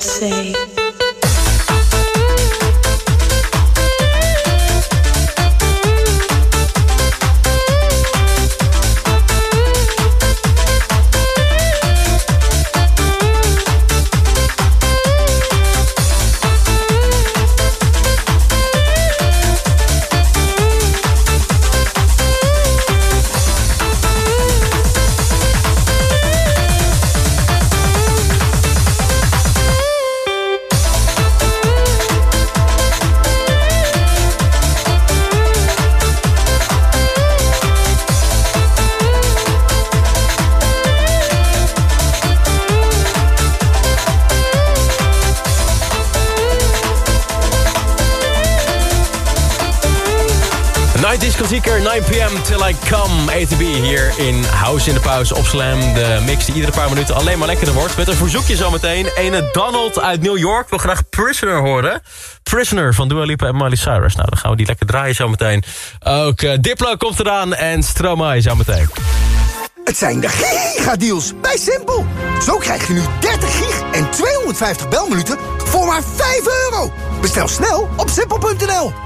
say. Klassieker 9 pm till I come. ATB hier in House in de Pauze op Slam. De mix die iedere paar minuten alleen maar lekkerder wordt. Met een verzoekje zometeen. Ene Donald uit New York wil graag Prisoner horen. Prisoner van Dua Lipa en Miley Cyrus. Nou, dan gaan we die lekker draaien zometeen. Ook uh, Diplo komt eraan en Stromae zometeen. Het zijn de gigadeals bij Simpel. Zo krijg je nu 30 gig en 250 belminuten voor maar 5 euro. Bestel snel op simpel.nl.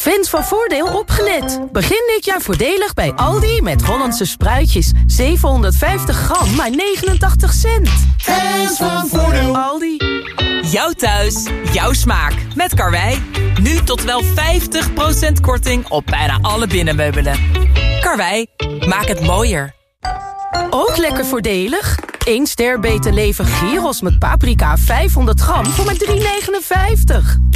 Fans van Voordeel opgelet. Begin dit jaar voordelig bij Aldi met Hollandse spruitjes. 750 gram, maar 89 cent. Fans van Voordeel. Aldi. Jouw thuis, jouw smaak. Met Karwei. Nu tot wel 50% korting op bijna alle binnenmeubelen. Karwei, maak het mooier. Ook lekker voordelig. 1 ster beter leven gyros met paprika 500 gram voor maar 3,59.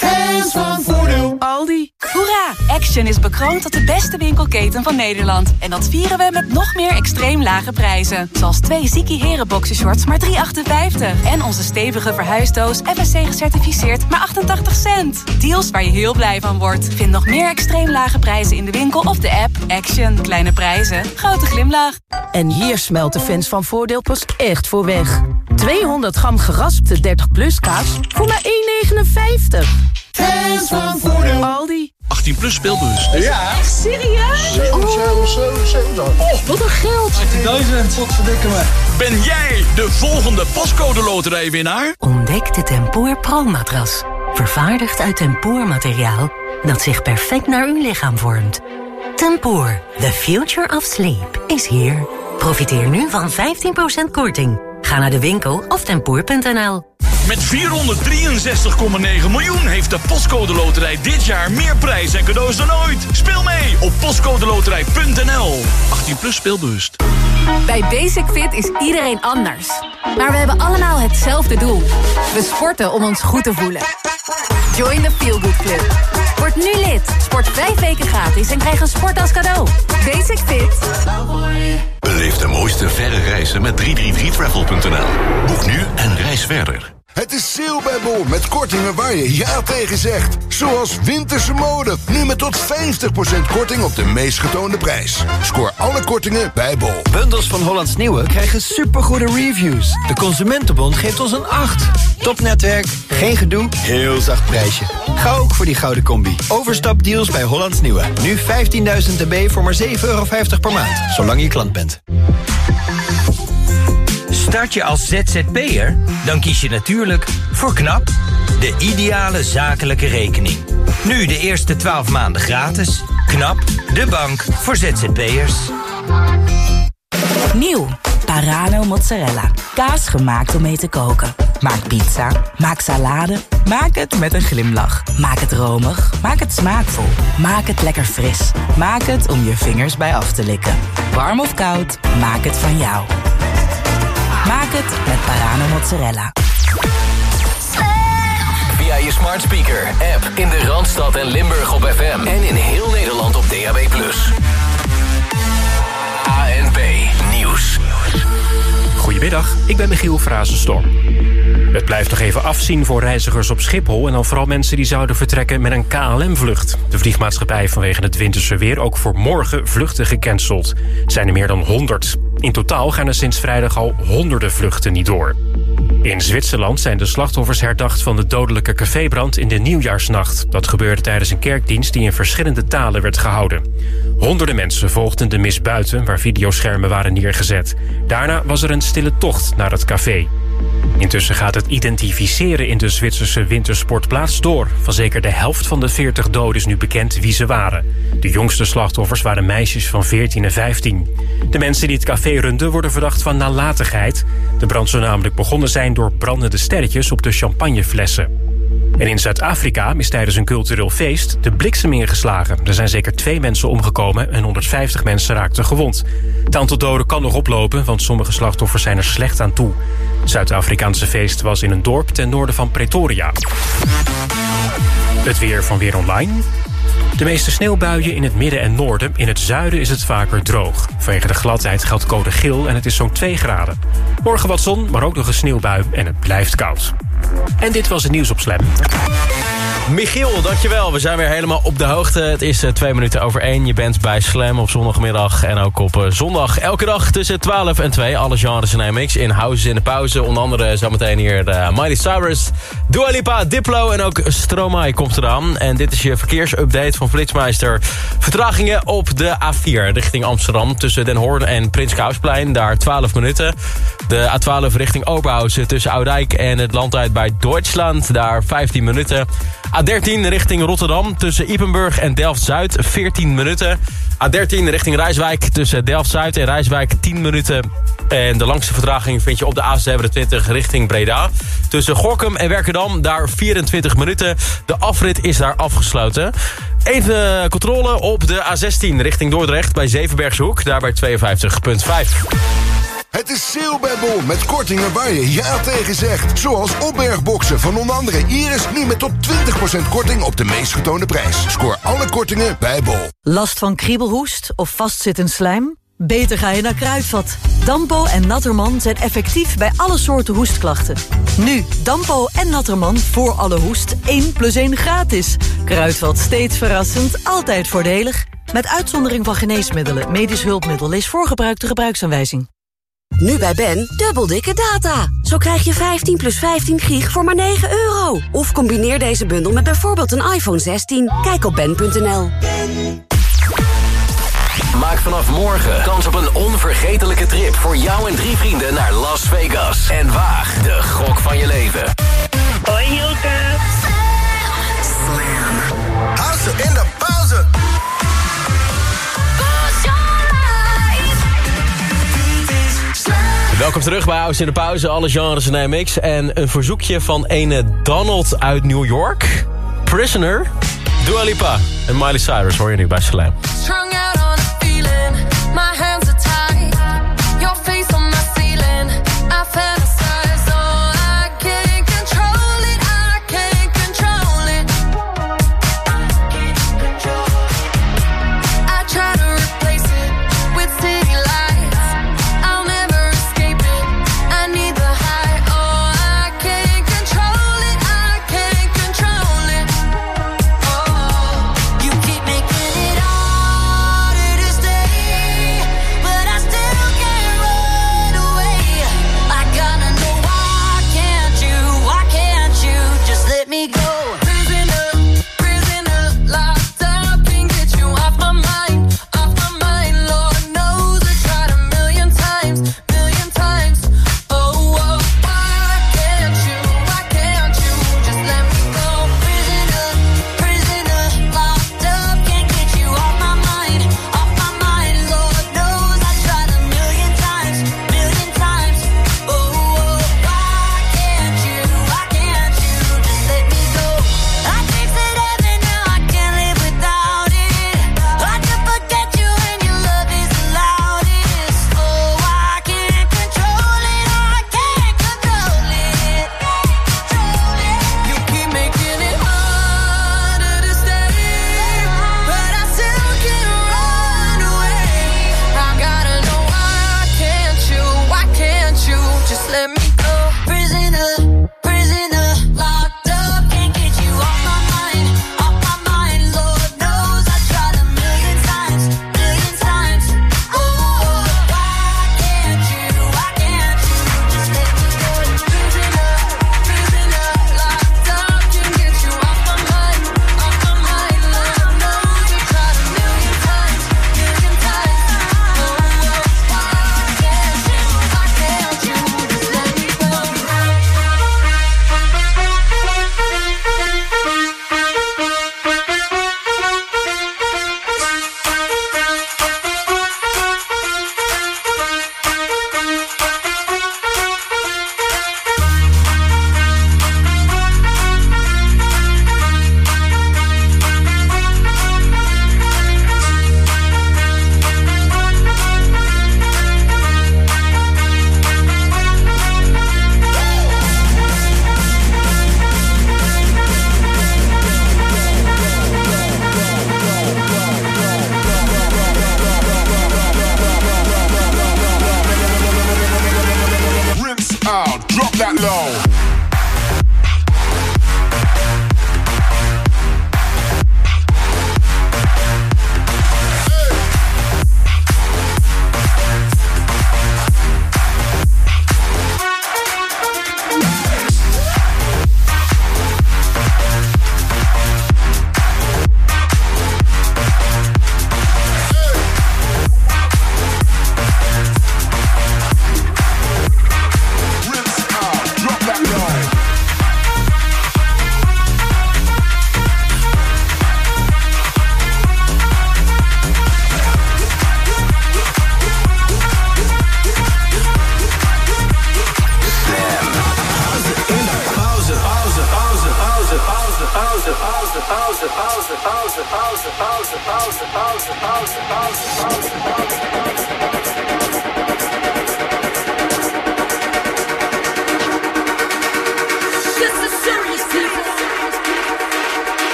Fans van Voordeel. Aldi. Hoera! Action is bekroond tot de beste winkelketen van Nederland. En dat vieren we met nog meer extreem lage prijzen. Zoals twee Ziki Heren boxershorts maar 3,58. En onze stevige verhuisdoos FSC gecertificeerd maar 88 cent. Deals waar je heel blij van wordt. Vind nog meer extreem lage prijzen in de winkel of de app. Action. Kleine prijzen. Grote glimlach. En hier smelt de fans van Voordeel pas echt voor weg. 200 gram geraspte 30 plus kaas voor maar 1,59. Fans van Voordeel. Aldi. 18 plus speelbus. Ja. Echt serieus? 7, 7, 7, 7. Oh, wat een geld. 18.000. Wat verdikken me. Ben jij de volgende pascode loterijwinnaar? Ontdek de Tempoor Pro-matras. Vervaardigd uit tempoormateriaal dat zich perfect naar uw lichaam vormt. Tempoor, the future of sleep, is here. Profiteer nu van 15% korting. Ga naar de winkel of tempoor.nl. Met 463,9 miljoen heeft de Postcode Loterij dit jaar meer prijs en cadeaus dan ooit. Speel mee op postcodeloterij.nl. 18 plus speelbewust. Bij Basic Fit is iedereen anders. Maar we hebben allemaal hetzelfde doel. We sporten om ons goed te voelen. Join the Feel Good Club. Word nu lid. Sport vijf weken gratis en krijg een sport als cadeau. Basic Fit. Beleef de mooiste verre reizen met 333travel.nl. Boek nu en reis verder. Het is sale bij Bol met kortingen waar je ja tegen zegt. Zoals winterse mode. Nu met tot 50% korting op de meest getoonde prijs. Scoor alle kortingen bij Bol. Bundels van Hollands Nieuwe krijgen supergoede reviews. De Consumentenbond geeft ons een 8. Topnetwerk, geen gedoe, heel zacht prijsje. Ga ook voor die gouden combi. Overstapdeals bij Hollands Nieuwe. Nu 15.000 dB voor maar 7,50 euro per maand. Zolang je klant bent. Start je als ZZP'er? Dan kies je natuurlijk voor KNAP, de ideale zakelijke rekening. Nu de eerste 12 maanden gratis. KNAP, de bank voor ZZP'ers. Nieuw, Parano mozzarella. Kaas gemaakt om mee te koken. Maak pizza, maak salade, maak het met een glimlach. Maak het romig, maak het smaakvol. Maak het lekker fris. Maak het om je vingers bij af te likken. Warm of koud, maak het van jou. Maak het met Parano Mozzarella. Via je smart speaker, app in de Randstad en Limburg op FM. En in heel Nederland op DAB+. ANP Nieuws. Goedemiddag, ik ben Michiel Frazenstorm. Het blijft nog even afzien voor reizigers op Schiphol... en dan vooral mensen die zouden vertrekken met een KLM-vlucht. De vliegmaatschappij vanwege het winterse weer ook voor morgen vluchten gecanceld. Zijn er meer dan 100. In totaal gaan er sinds vrijdag al honderden vluchten niet door. In Zwitserland zijn de slachtoffers herdacht van de dodelijke cafébrand in de nieuwjaarsnacht. Dat gebeurde tijdens een kerkdienst die in verschillende talen werd gehouden. Honderden mensen volgden de mis buiten, waar videoschermen waren neergezet. Daarna was er een stille tocht naar het café. Intussen gaat het identificeren in de Zwitserse wintersportplaats door. Van zeker de helft van de 40 doden is nu bekend wie ze waren. De jongste slachtoffers waren meisjes van 14 en 15. De mensen die het café runden worden verdacht van nalatigheid. De brand zou namelijk begonnen zijn door brandende sterretjes op de champagneflessen. En in Zuid-Afrika is tijdens een cultureel feest de bliksem ingeslagen. Er zijn zeker twee mensen omgekomen en 150 mensen raakten gewond. Het aantal doden kan nog oplopen, want sommige slachtoffers zijn er slecht aan toe. Het Zuid-Afrikaanse feest was in een dorp ten noorden van Pretoria. Het weer van Weer Online. De meeste sneeuwbuien in het midden en noorden. In het zuiden is het vaker droog. Vanwege de gladheid geldt code geel en het is zo'n 2 graden. Morgen wat zon, maar ook nog een sneeuwbui en het blijft koud. En dit was het nieuws op Slam. Michiel, dankjewel. We zijn weer helemaal op de hoogte. Het is uh, twee minuten over één. Je bent bij Slam op zondagmiddag en ook op uh, zondag. Elke dag tussen 12 en 2. Alle genres in MX. In houses in de pauze. Onder andere zometeen hier uh, Miley Cyrus, Dua Lipa, Diplo en ook Stromae komt eraan. En dit is je verkeersupdate van Flitsmeister. Vertragingen op de A4 richting Amsterdam. Tussen Den Hoorn en Prins Kousplein. Daar 12 minuten. De A12 richting Oberhausen tussen Oudijk en het landtijd bij Duitsland. Daar 15 minuten. A13 richting Rotterdam tussen Ipenburg en Delft-Zuid 14 minuten. A13 richting Rijswijk tussen Delft-Zuid en Rijswijk 10 minuten. En de langste vertraging vind je op de A27 richting Breda. Tussen Gorkum en Werkendam daar 24 minuten. De afrit is daar afgesloten. Even controle op de A16 richting Dordrecht bij Zevenbergshoek. Daar bij 52,5. Het is sale bij Bol met kortingen waar je ja tegen zegt. Zoals opbergboxen van onder andere Iris nu met tot 20% korting op de meest getoonde prijs. Scoor alle kortingen bij Bol. Last van kriebelhoest of vastzitten slijm? Beter ga je naar Kruidvat. Dampo en Natterman zijn effectief bij alle soorten hoestklachten. Nu, Dampo en Natterman voor alle hoest 1 plus 1 gratis. Kruidvat steeds verrassend, altijd voordelig. Met uitzondering van geneesmiddelen, medisch hulpmiddel... lees voorgebruikte gebruiksaanwijzing. Nu bij Ben, dubbel dikke data. Zo krijg je 15 plus 15 gig voor maar 9 euro. Of combineer deze bundel met bijvoorbeeld een iPhone 16. Kijk op ben.nl. Maak vanaf morgen kans op een onvergetelijke trip voor jou en drie vrienden naar Las Vegas. En waag de gok van je leven. Hoi Hilke. Slam. Hou ze in de pauze. Welkom terug bij House in de Pauze, alle genres in MX. En een verzoekje van ene Donald uit New York. Prisoner, Dua Lipa en Miley Cyrus hoor je nu bij Slam.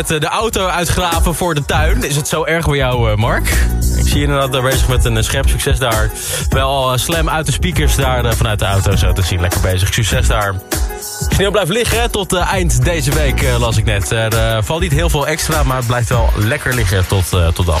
met eh, de auto uitgraven voor de tuin. Is het zo erg voor jou, eh, Mark? Ik zie je inderdaad daar bezig met een eh, scherp succes daar. Wel slam uit de speakers daar vanuit de auto zo te zien. Lekker bezig. Succes daar. Sneeuw blijft liggen tot eind deze week, las ik net. Er valt niet heel veel extra, maar het blijft wel lekker liggen tot, tot dan.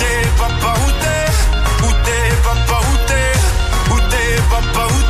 t'es papa, où t'es Où t'es papa, où t'es Où t'es papa, où t'es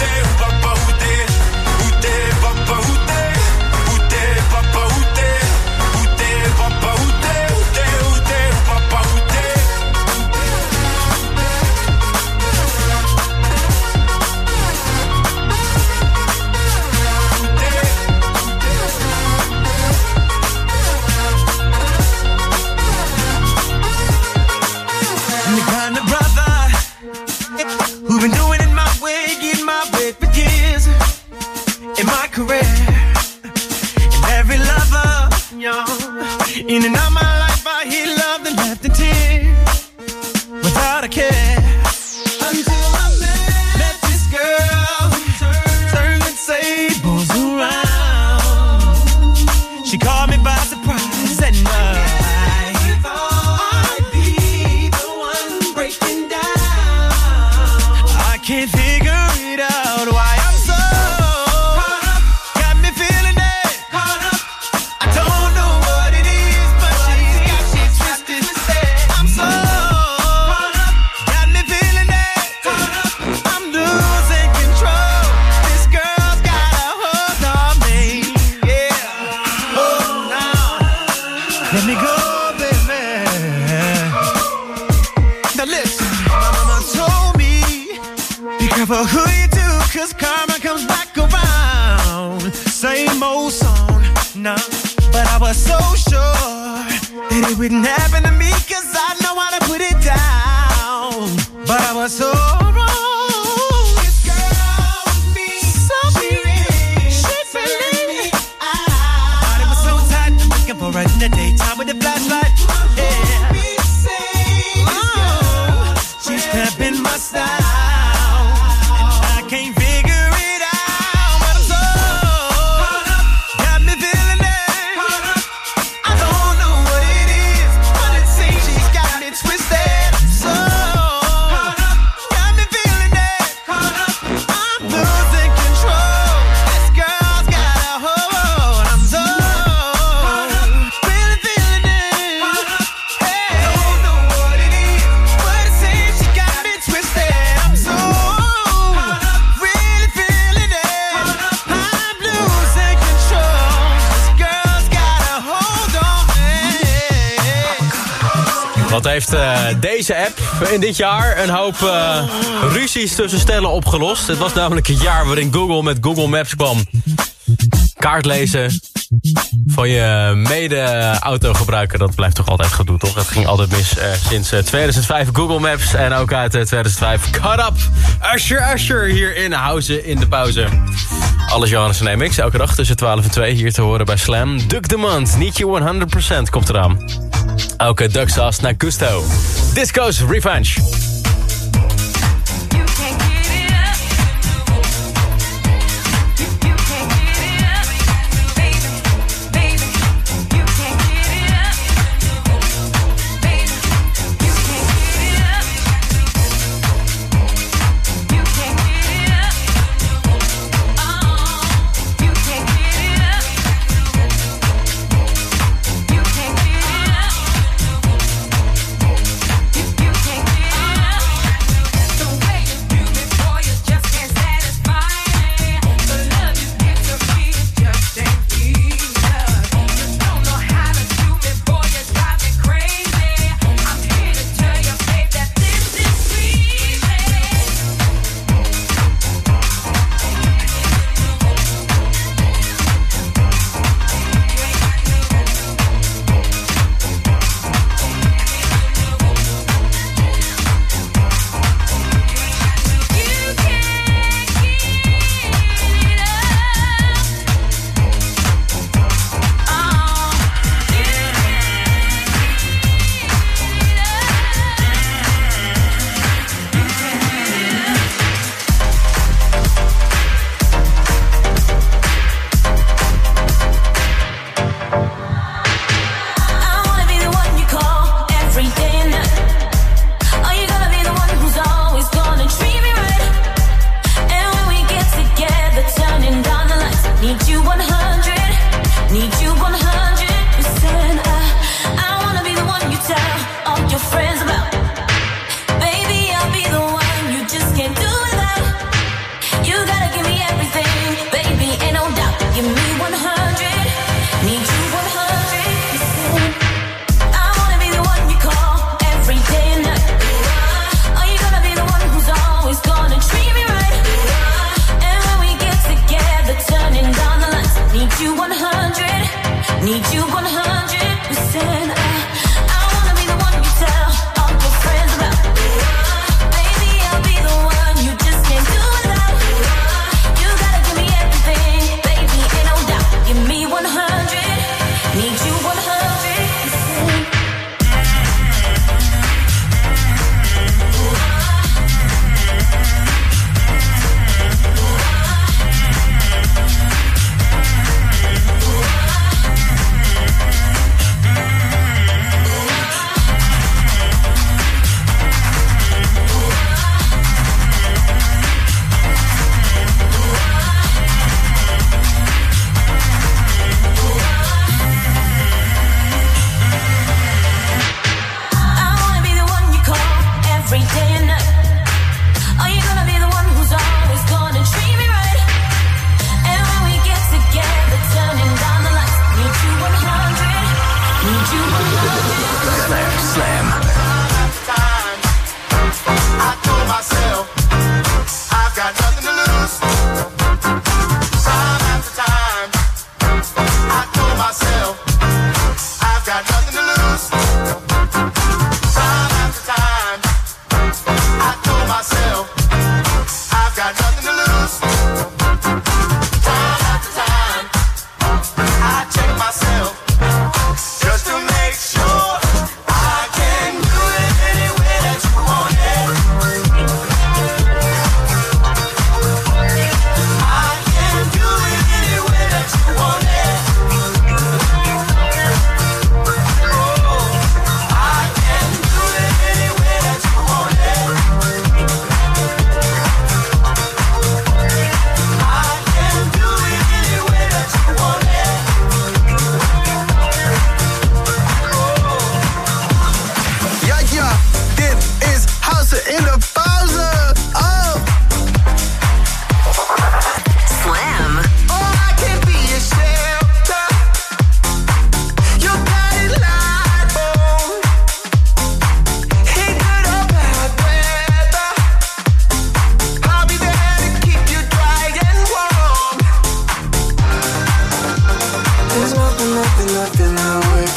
t'es, heeft eh, deze app in dit jaar een hoop eh, ruzies tussen stellen opgelost. Het was namelijk het jaar waarin Google met Google Maps kwam. Kaartlezen van je mede-autogebruiker, dat blijft toch altijd gedoe, toch? Dat ging altijd mis eh, sinds 2005 Google Maps en ook uit 2005 Cut Up. Usher, Usher, hier in Houzen in de pauze. Alles Johannes en MX, elke dag tussen 12 en 2 hier te horen bij Slam. Duck the Month, Niet je 100% komt eraan. Elke sauce naar Gusto. Disco's Revenge.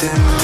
to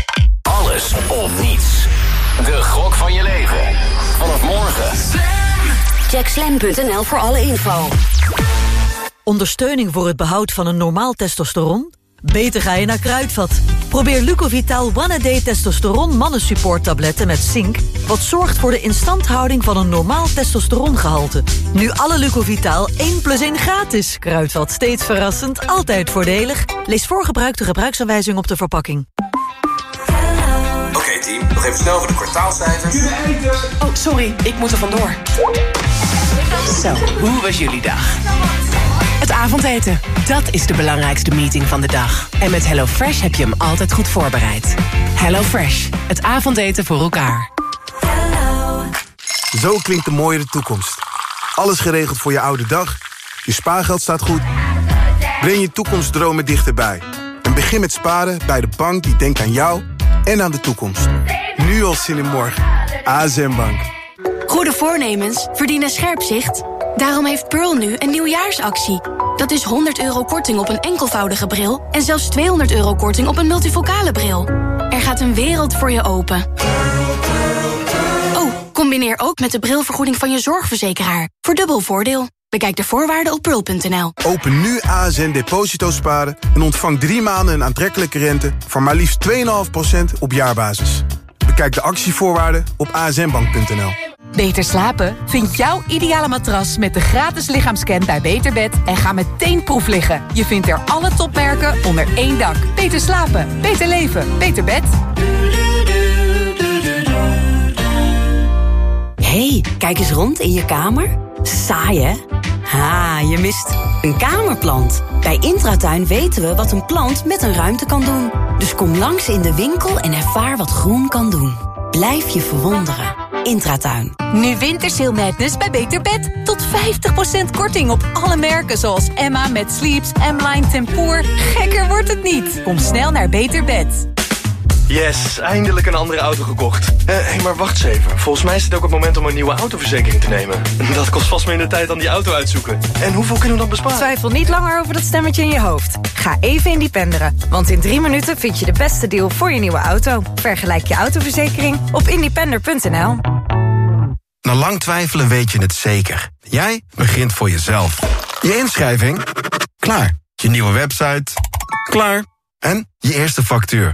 Alles of niets. De gok van je leven. Vanaf morgen. Check slam.nl voor alle info. Ondersteuning voor het behoud van een normaal testosteron? Beter ga je naar Kruidvat. Probeer Lucovital One A Day Testosteron Mannensupport tabletten met zink... wat zorgt voor de instandhouding van een normaal testosterongehalte. Nu alle Lucovital 1 plus 1 gratis. Kruidvat steeds verrassend, altijd voordelig. Lees voor gebruik de gebruiksaanwijzing op de verpakking. Team, nog even snel voor de kwartaalcijfers. Oh, sorry, ik moet er vandoor. Zo, hoe was jullie dag? Het avondeten, dat is de belangrijkste meeting van de dag. En met HelloFresh heb je hem altijd goed voorbereid. HelloFresh, het avondeten voor elkaar. Zo klinkt de mooiere toekomst. Alles geregeld voor je oude dag. Je spaargeld staat goed. Breng je toekomstdromen dichterbij. En begin met sparen bij de bank die denkt aan jou en aan de toekomst. Nu al zin in morgen. ASM Bank. Goede voornemens verdienen scherp zicht. Daarom heeft Pearl nu een nieuwjaarsactie. Dat is 100 euro korting op een enkelvoudige bril... en zelfs 200 euro korting op een multifocale bril. Er gaat een wereld voor je open. Oh, combineer ook met de brilvergoeding van je zorgverzekeraar. Voor dubbel voordeel. Bekijk de voorwaarden op pearl.nl. Open nu ASN Deposito Sparen en ontvang drie maanden een aantrekkelijke rente... van maar liefst 2,5% op jaarbasis. Bekijk de actievoorwaarden op asnbank.nl. Beter slapen? Vind jouw ideale matras met de gratis lichaamscan bij Beterbed en ga meteen proef liggen. Je vindt er alle topmerken onder één dak. Beter slapen, beter leven, beter bed. hey, kijk eens rond in je kamer. Saai, hè? Ha, je mist een kamerplant. Bij Intratuin weten we wat een plant met een ruimte kan doen. Dus kom langs in de winkel en ervaar wat groen kan doen. Blijf je verwonderen. Intratuin. Nu Wintersail Madness bij Beter Bed. Tot 50% korting op alle merken zoals Emma met Sleeps, M-Line Tempoor. Gekker wordt het niet. Kom snel naar Beter Bed. Yes, eindelijk een andere auto gekocht. Hé, hey, maar wacht eens even. Volgens mij is het ook het moment om een nieuwe autoverzekering te nemen. Dat kost vast minder tijd dan die auto uitzoeken. En hoeveel kunnen we dan besparen? Twijfel niet langer over dat stemmetje in je hoofd. Ga even independeren, want in drie minuten vind je de beste deal voor je nieuwe auto. Vergelijk je autoverzekering op independer.nl. Na lang twijfelen weet je het zeker. Jij begint voor jezelf. Je inschrijving? Klaar. Je nieuwe website? Klaar. En je eerste factuur?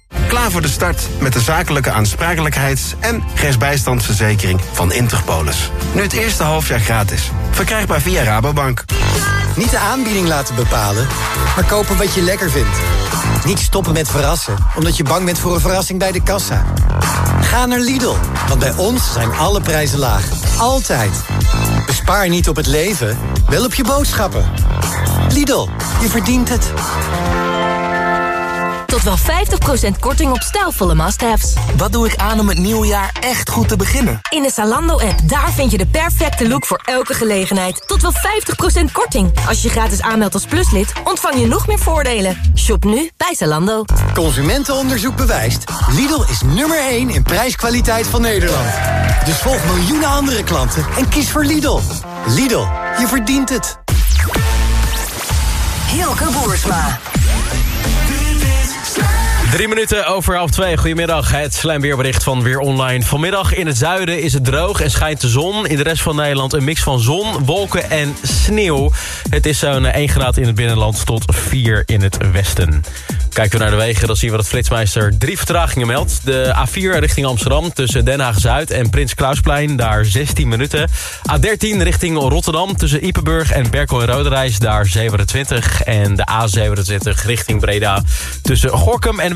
Klaar voor de start met de zakelijke aansprakelijkheids- en rechtsbijstandsverzekering van Interpolis. Nu het eerste halfjaar gratis. Verkrijgbaar via Rabobank. Niet de aanbieding laten bepalen, maar kopen wat je lekker vindt. Niet stoppen met verrassen, omdat je bang bent voor een verrassing bij de kassa. Ga naar Lidl, want bij ons zijn alle prijzen laag. Altijd. Bespaar niet op het leven, wel op je boodschappen. Lidl, je verdient het. Tot wel 50% korting op stijlvolle must-haves. Wat doe ik aan om het nieuwe jaar echt goed te beginnen? In de Zalando-app, daar vind je de perfecte look voor elke gelegenheid. Tot wel 50% korting. Als je gratis aanmeldt als pluslid, ontvang je nog meer voordelen. Shop nu bij Zalando. Consumentenonderzoek bewijst. Lidl is nummer 1 in prijskwaliteit van Nederland. Dus volg miljoenen andere klanten en kies voor Lidl. Lidl, je verdient het. Hilke Boersma. Drie minuten over half twee. Goedemiddag. Het slijmweerbericht van Weer Online. Vanmiddag in het zuiden is het droog en schijnt de zon. In de rest van Nederland een mix van zon, wolken en sneeuw. Het is zo'n 1 graad in het binnenland tot 4 in het westen. Kijken we naar de wegen, dan zien we dat Flitsmeister drie vertragingen meldt. De A4 richting Amsterdam tussen Den Haag-Zuid en Prins Klausplein, daar 16 minuten. A13 richting Rotterdam tussen Ipenburg en Berkel en Roderijs, daar 27. En de A27 richting Breda tussen Gorkum en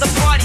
the party.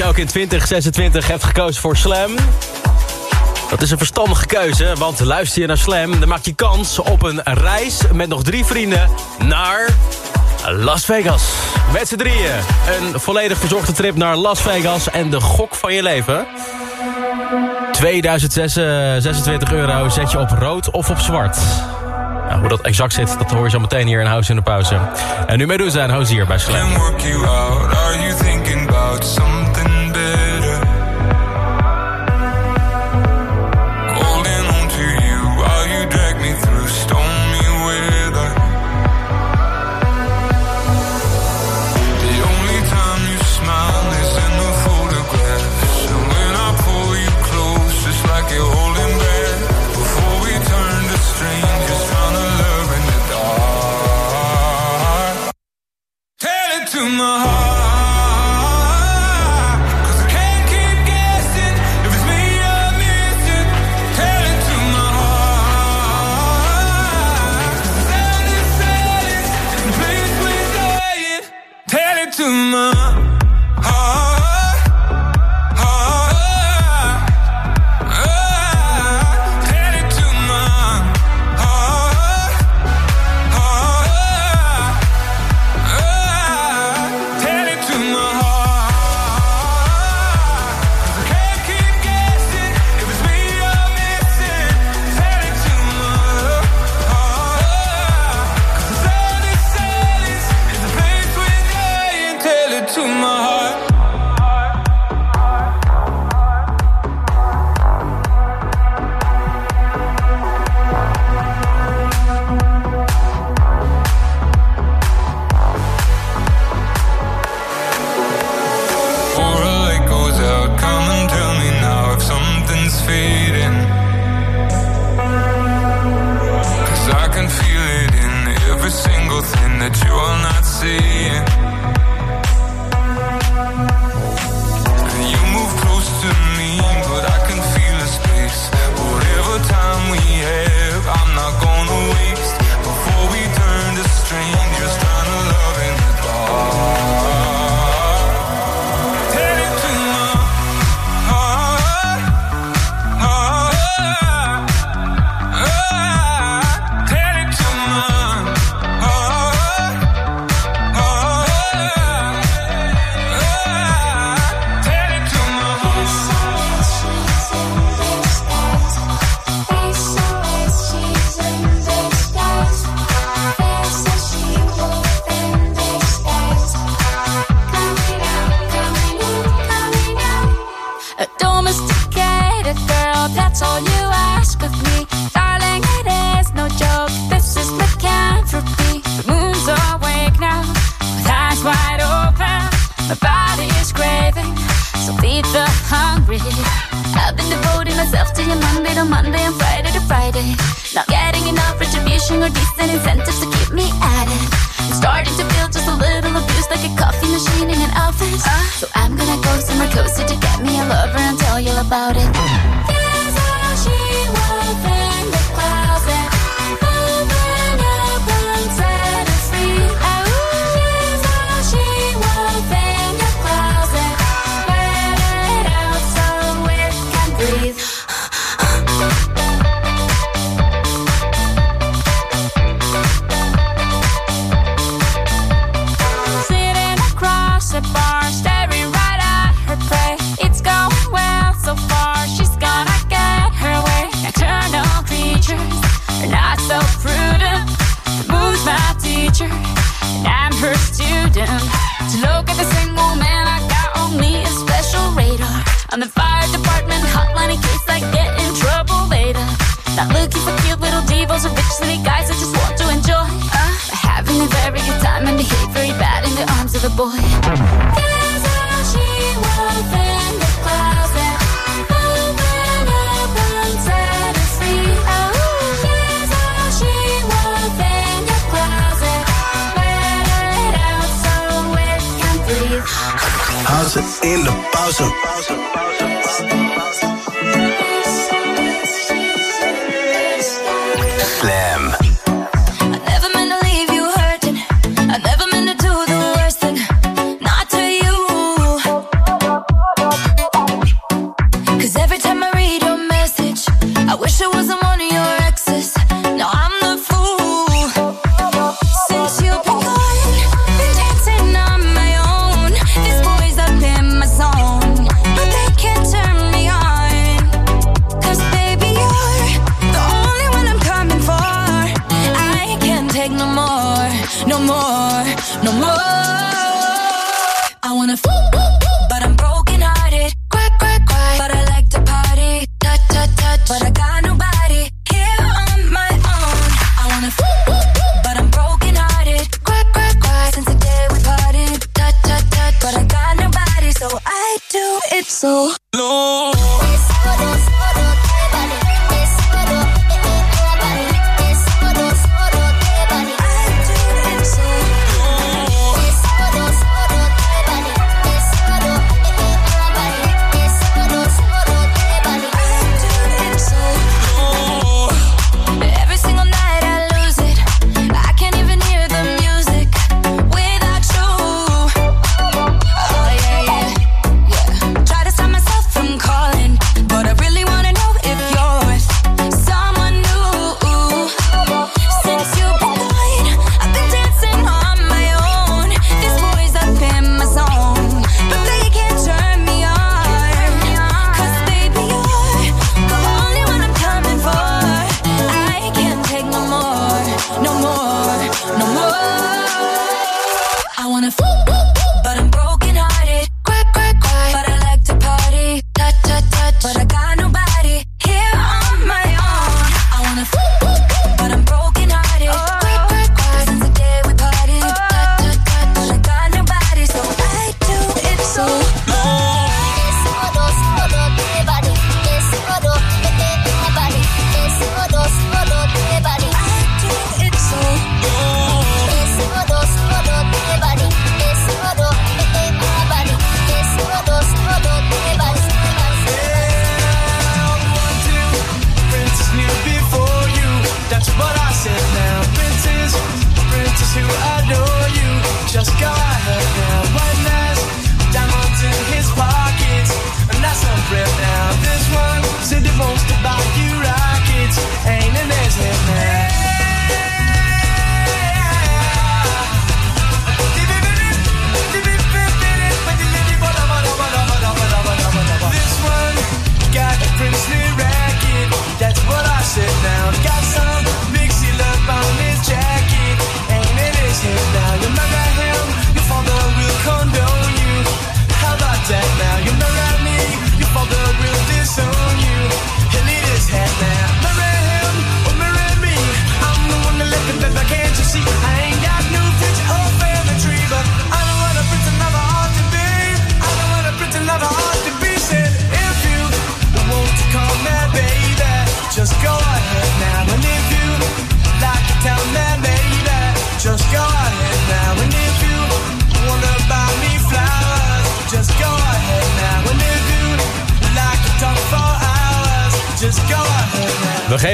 je ook in 2026 hebt gekozen voor Slam. Dat is een verstandige keuze, want luister je naar Slam... dan maak je kans op een reis met nog drie vrienden naar Las Vegas. Met z'n drieën. Een volledig verzorgde trip naar Las Vegas en de gok van je leven. 2026 eh, euro zet je op rood of op zwart. Nou, hoe dat exact zit, dat hoor je zo meteen hier in House in de Pauze. En nu Medusa en House hier bij Slam. Not looking for cute little devils or rich city guys, I just want to enjoy. Uh, having a very good time and behave very bad in the arms of a boy. She in the closet. Open up and set us free. Oh, here's she in the closet. It out so it can breathe. House in the. Slam.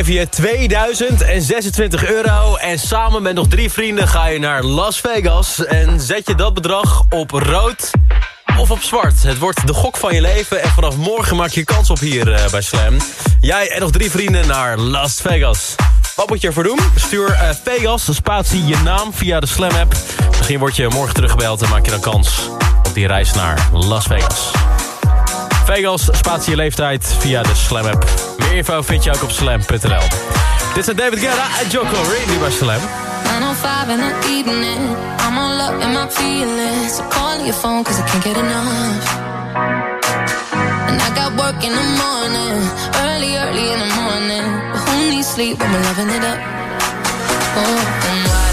Via 2026 euro. En samen met nog drie vrienden ga je naar Las Vegas. En zet je dat bedrag op rood of op zwart. Het wordt de gok van je leven. En vanaf morgen maak je kans op hier eh, bij Slam. Jij en nog drie vrienden naar Las Vegas. Wat moet je ervoor doen? Stuur uh, Vegas, spatie, je naam via de Slam-app. Misschien word je morgen teruggebeld en maak je dan kans op die reis naar Las Vegas. Vegas, spatie, je leeftijd via de Slam-app info vind je ook op slam.nl. Dit zijn David Guetta en Joko Corey, nu bij Slam. 905 in the evening, I'm all up in my feelings. So call your phone cause I can't get enough. And I got work in the morning, early, early in the morning. But sleep when we're loving it up? Oh, oh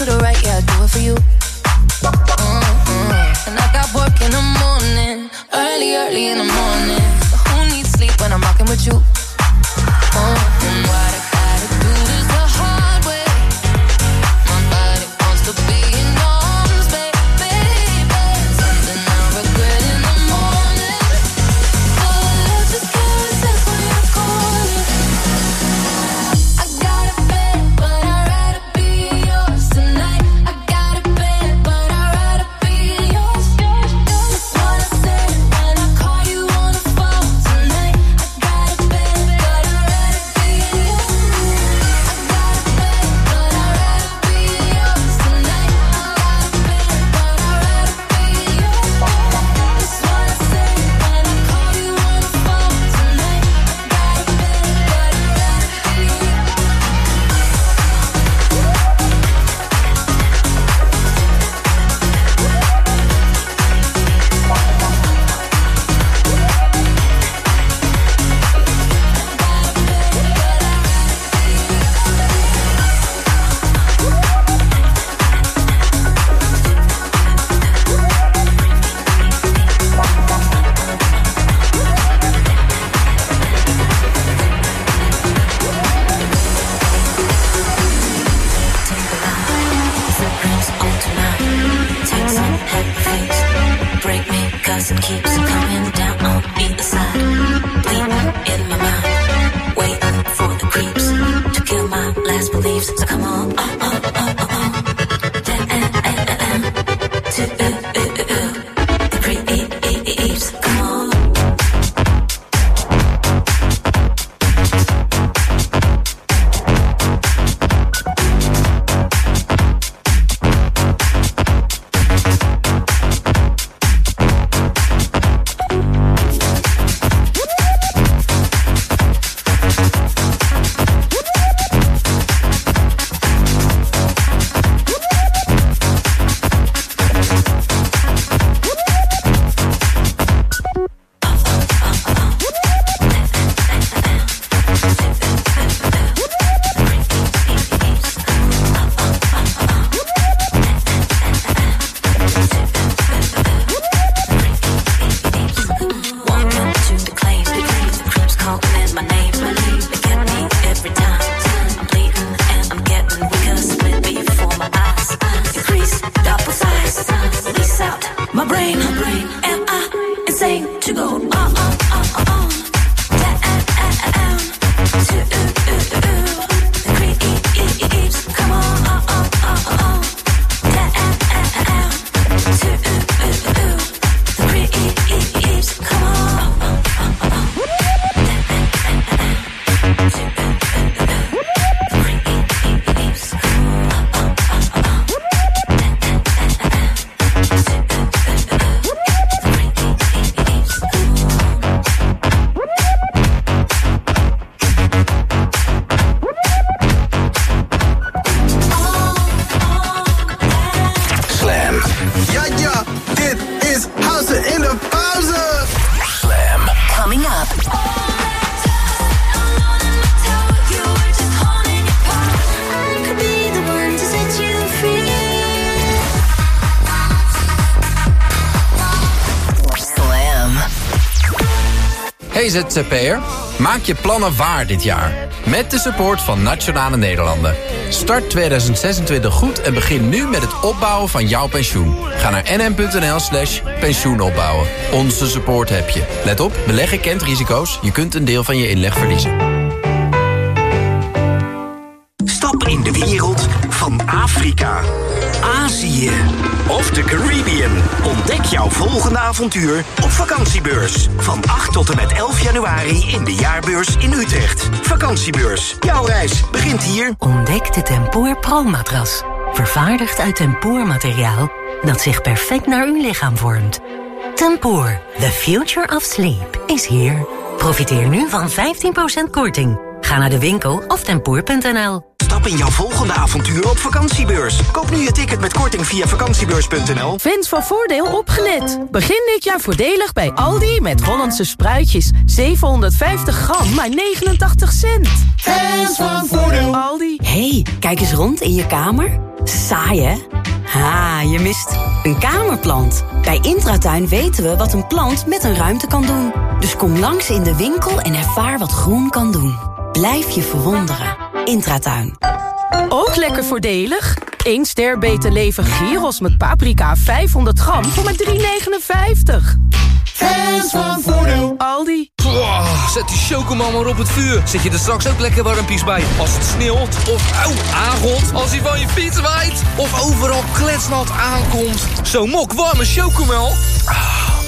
to the right, yeah, I do it for you. Mm-hmm. And I got work in the morning, early, early in the morning. But who needs sleep when I'm rocking with you? Hey maak je plannen waar dit jaar. Met de support van Nationale Nederlanden. Start 2026 goed en begin nu met het opbouwen van jouw pensioen. Ga naar nm.nl slash pensioenopbouwen. Onze support heb je. Let op, beleggen kent risico's. Je kunt een deel van je inleg verliezen. Stap in de wereld Afrika, Azië of de Caribbean. Ontdek jouw volgende avontuur op vakantiebeurs. Van 8 tot en met 11 januari in de jaarbeurs in Utrecht. Vakantiebeurs. Jouw reis begint hier. Ontdek de Tempoor Pro-matras. Vervaardigd uit tempoormateriaal dat zich perfect naar uw lichaam vormt. Tempoor, the future of sleep, is here. Profiteer nu van 15% korting. Ga naar de winkel of tempoor.nl. Stap in jouw volgende avontuur op vakantiebeurs. Koop nu je ticket met korting via vakantiebeurs.nl. Fans van Voordeel opgelet. Begin dit jaar voordelig bij Aldi met Hollandse spruitjes. 750 gram, maar 89 cent. Fans van Voordeel. Aldi. hey, kijk eens rond in je kamer. Saai, hè? Ha, je mist een kamerplant. Bij Intratuin weten we wat een plant met een ruimte kan doen. Dus kom langs in de winkel en ervaar wat groen kan doen. Blijf je verwonderen. Intratuin. Ook lekker voordelig. 1 ster beter leven gyros met paprika 500 gram voor maar 3,59. Fans van Voordeel. Aldi. Zet die chocomel maar op het vuur. Zet je er straks ook lekker warmpies bij. Als het sneeuwt of auw, aangot. Als hij van je fiets waait. Of overal kletsnat aankomt. Zo'n mok warme chocomel. Ah,